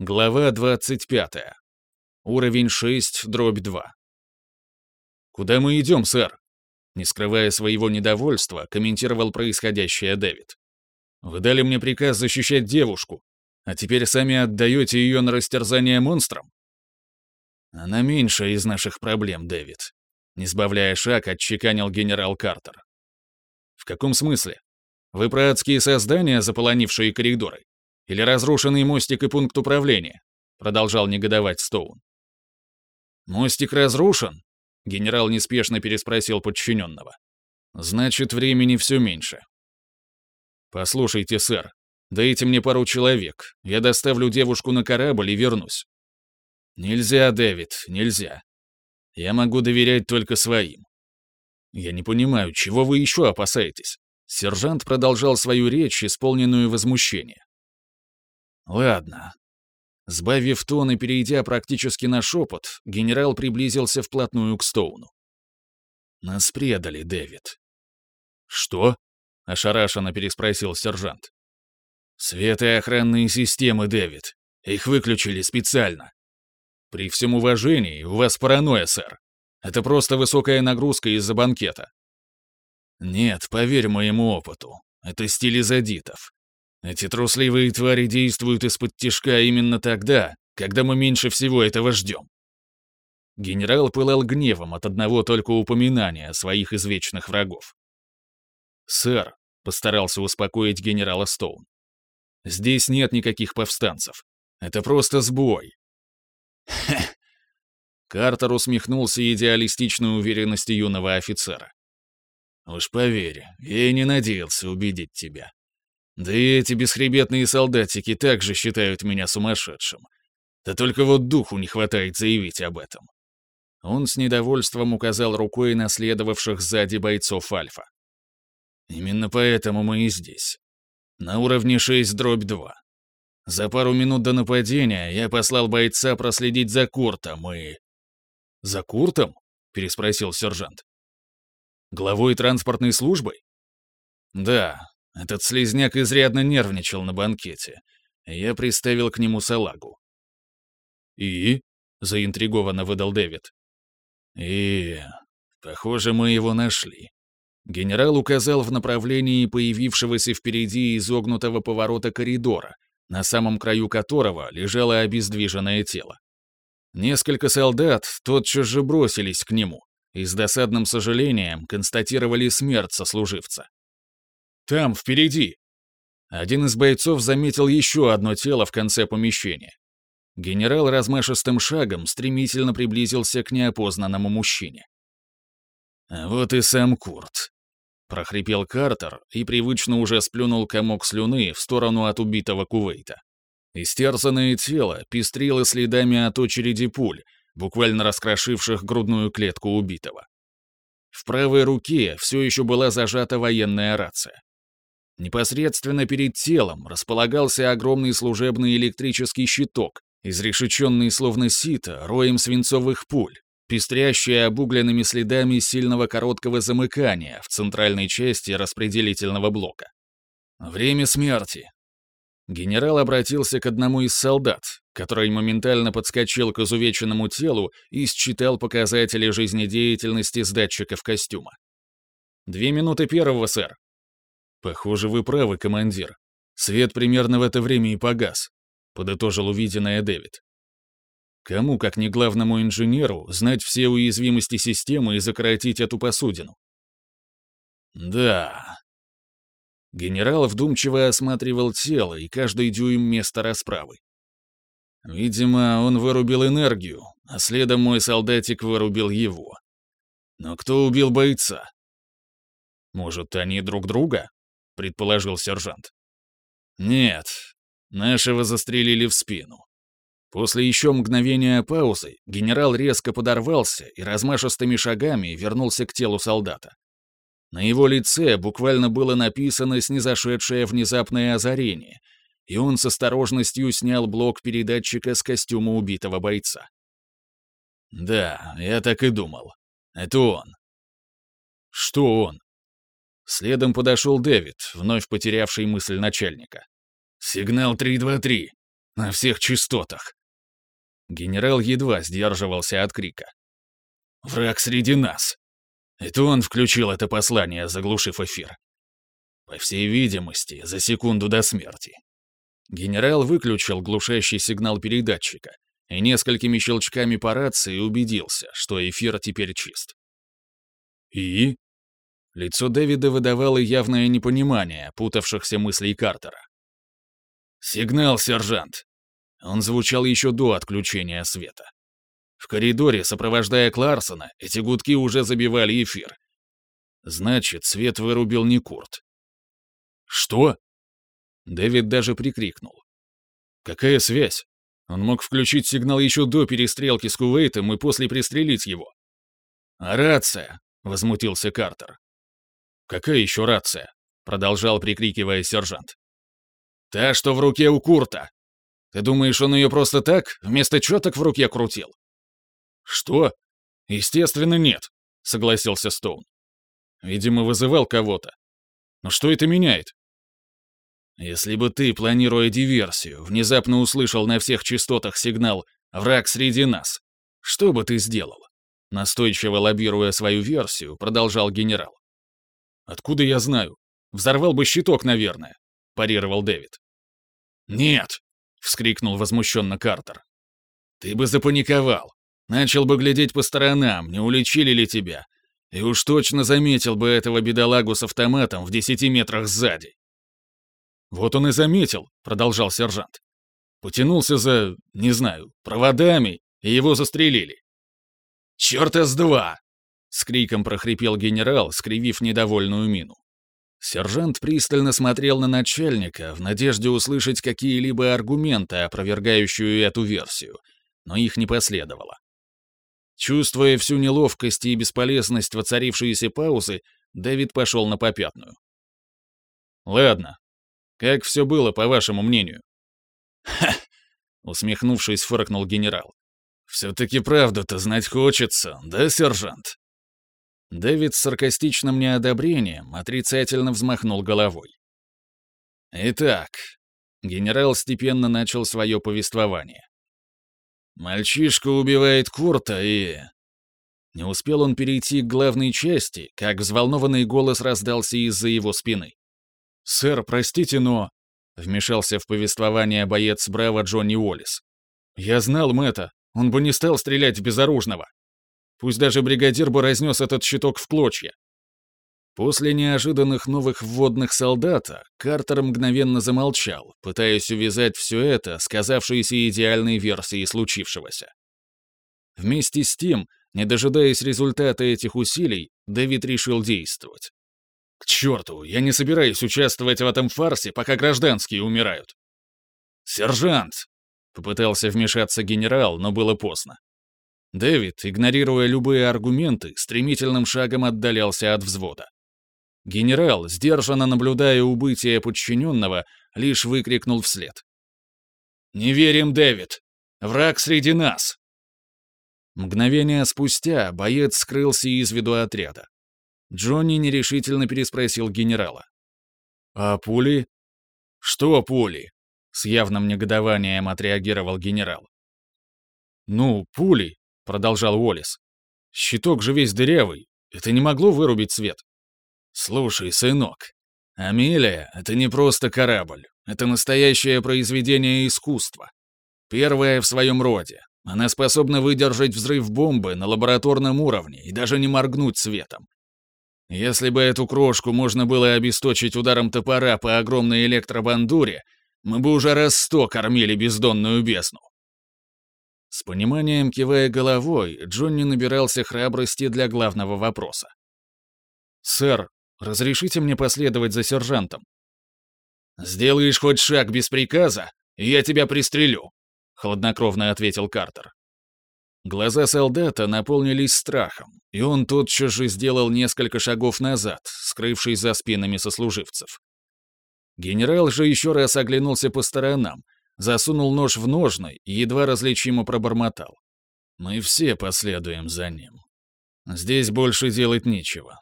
Глава 25. Уровень 6, дробь 2. «Куда мы идем, сэр?» Не скрывая своего недовольства, комментировал происходящее Дэвид. «Вы дали мне приказ защищать девушку, а теперь сами отдаете ее на растерзание монстрам?» «Она меньшая из наших проблем, Дэвид», — не сбавляя шаг, отчеканил генерал Картер. «В каком смысле? Вы про адские создания, заполонившие коридоры? Или разрушенный мостик и пункт управления?» Продолжал негодовать Стоун. «Мостик разрушен?» Генерал неспешно переспросил подчиненного. «Значит, времени все меньше». «Послушайте, сэр, дайте мне пару человек. Я доставлю девушку на корабль и вернусь». «Нельзя, Дэвид, нельзя. Я могу доверять только своим». «Я не понимаю, чего вы еще опасаетесь?» Сержант продолжал свою речь, исполненную возмущения. Ладно. Сбавив тон и перейдя практически на шепот, генерал приблизился вплотную к Стоуну. «Нас предали, Дэвид». «Что?» — ошарашенно переспросил сержант. «Свет и охранные системы, Дэвид. Их выключили специально». «При всем уважении, у вас паранойя, сэр. Это просто высокая нагрузка из-за банкета». «Нет, поверь моему опыту. Это стиль изодитов. Эти трусливые твари действуют из-под тишка именно тогда, когда мы меньше всего этого ждем. Генерал пылал гневом от одного только упоминания своих извечных врагов. «Сэр», — постарался успокоить генерала Стоун, — «здесь нет никаких повстанцев. Это просто сбой». Картер усмехнулся идеалистичной уверенностью юного офицера. «Уж поверь, я и не надеялся убедить тебя. Да и эти бесхребетные солдатики также считают меня сумасшедшим. Да только вот духу не хватает заявить об этом. Он с недовольством указал рукой на следовавших сзади бойцов Альфа. Именно поэтому мы и здесь. На уровне 6 дробь 2. За пару минут до нападения я послал бойца проследить за Куртом и... «За Куртом?» — переспросил сержант. «Главой транспортной службы?» «Да, этот слезняк изрядно нервничал на банкете. Я приставил к нему салагу. «И?» — заинтригованно выдал Дэвид. «И... похоже, мы его нашли». Генерал указал в направлении появившегося впереди изогнутого поворота коридора, на самом краю которого лежало обездвиженное тело. Несколько солдат тотчас же бросились к нему и с досадным сожалением констатировали смерть сослуживца. Там, впереди!» Один из бойцов заметил еще одно тело в конце помещения. Генерал размашистым шагом стремительно приблизился к неопознанному мужчине. «Вот и сам Курт», — прохрипел Картер и привычно уже сплюнул комок слюны в сторону от убитого Кувейта. Истерзанное тело пестрило следами от очереди пуль, буквально раскрошивших грудную клетку убитого. В правой руке все еще была зажата военная рация. Непосредственно перед телом располагался огромный служебный электрический щиток, изрешеченный словно сито роем свинцовых пуль, пестрящий обугленными следами сильного короткого замыкания в центральной части распределительного блока. Время смерти. Генерал обратился к одному из солдат, который моментально подскочил к изувеченному телу и считал показатели жизнедеятельности с датчиков костюма. «Две минуты первого, сэр», «Похоже, вы правы, командир. Свет примерно в это время и погас», — подытожил увиденное Дэвид. Кому, как не главному инженеру, знать все уязвимости системы и сократить эту посудину? Да. Генерал вдумчиво осматривал тело и каждый дюйм места расправы. Видимо, он вырубил энергию, а следом мой солдатик вырубил его. Но кто убил бойца? Может, они друг друга? Предположил сержант. Нет, нашего застрелили в спину. После еще мгновения паузы генерал резко подорвался и размашистыми шагами вернулся к телу солдата. На его лице буквально было написано снизошедшее внезапное озарение, и он с осторожностью снял блок передатчика с костюма убитого бойца. «Да, я так и думал. Это он». «Что он?» Следом подошел Дэвид, вновь потерявший мысль начальника. «Сигнал 323. На всех частотах. Генерал едва сдерживался от крика. «Враг среди нас!» Это он включил это послание, заглушив эфир. По всей видимости, за секунду до смерти. Генерал выключил глушащий сигнал передатчика и несколькими щелчками по рации убедился, что эфир теперь чист. «И?» Лицо Дэвида выдавало явное непонимание путавшихся мыслей Картера. «Сигнал, сержант!» Он звучал еще до отключения света. В коридоре, сопровождая Кларсона, эти гудки уже забивали эфир. Значит, свет вырубил не Курт. «Что?» Дэвид даже прикрикнул. «Какая связь? Он мог включить сигнал еще до перестрелки с Кувейтом и после пристрелить его». «А рация?» — возмутился Картер. «Какая еще рация?» — продолжал прикрикивая сержант. «Та, что в руке у Курта. Ты думаешь, он ее просто так, вместо четок в руке крутил?» «Что?» «Естественно, нет», — согласился Стоун. «Видимо, вызывал кого-то. Но что это меняет?» «Если бы ты, планируя диверсию, внезапно услышал на всех частотах сигнал «Враг среди нас», что бы ты сделал?» Настойчиво лоббируя свою версию, продолжал генерал. «Откуда я знаю? Взорвал бы щиток, наверное», — парировал Дэвид. «Нет!» — вскрикнул возмущенно Картер. «Ты бы запаниковал. Начал бы глядеть по сторонам, не уличили ли тебя. И уж точно заметил бы этого бедолагу с автоматом в десяти метрах сзади. «Вот он и заметил», — продолжал сержант. Потянулся за, не знаю, проводами, и его застрелили. «Чёрта с два!» — с криком прохрипел генерал, скривив недовольную мину. Сержант пристально смотрел на начальника в надежде услышать какие-либо аргументы, опровергающие эту версию, но их не последовало. Чувствуя всю неловкость и бесполезность воцарившейся паузы, Дэвид пошел на попятную. «Ладно. Как все было, по вашему мнению?» «Ха!» — усмехнувшись, фыркнул генерал. «Все-таки правду-то знать хочется, да, сержант?» Дэвид с саркастичным неодобрением отрицательно взмахнул головой. «Итак», — генерал степенно начал свое повествование. Мальчишка убивает Курта и... Не успел он перейти к главной части, как взволнованный голос раздался из-за его спины. «Сэр, простите, но...» — вмешался в повествование боец Браво Джонни Уоллес. «Я знал Мэтта, он бы не стал стрелять в безоружного. Пусть даже бригадир бы разнес этот щиток в клочья. После неожиданных новых вводных солдата Картер мгновенно замолчал, пытаясь увязать все это с казавшейся идеальной версией случившегося. Вместе с тем, не дожидаясь результата этих усилий, Дэвид решил действовать. «К черту, я не собираюсь участвовать в этом фарсе, пока гражданские умирают». «Сержант!» — попытался вмешаться генерал, но было поздно. Дэвид, игнорируя любые аргументы, стремительным шагом отдалялся от взвода. Генерал, сдержанно наблюдая убытие подчиненного, лишь выкрикнул вслед. «Не верим, Дэвид! Враг среди нас!» Мгновение спустя боец скрылся из виду отряда. Джонни нерешительно переспросил генерала. «А пули?» «Что пули?» — с явным негодованием отреагировал генерал. «Ну, пули», — продолжал Уоллес. «Щиток же весь дырявый. Это не могло вырубить свет». «Слушай, сынок, Амелия — это не просто корабль, это настоящее произведение искусства. Первое в своем роде. Она способна выдержать взрыв бомбы на лабораторном уровне и даже не моргнуть светом. Если бы эту крошку можно было обесточить ударом топора по огромной электробандуре, мы бы уже раз сто кормили бездонную бездну. С пониманием кивая головой, Джонни набирался храбрости для главного вопроса. «Сэр, Разрешите мне последовать за сержантом?» «Сделаешь хоть шаг без приказа, и я тебя пристрелю», — хладнокровно ответил Картер. Глаза солдата наполнились страхом, и он тотчас же сделал несколько шагов назад, скрывшись за спинами сослуживцев. Генерал же еще раз оглянулся по сторонам, засунул нож в ножны и едва различимо пробормотал. «Мы все последуем за ним. Здесь больше делать нечего.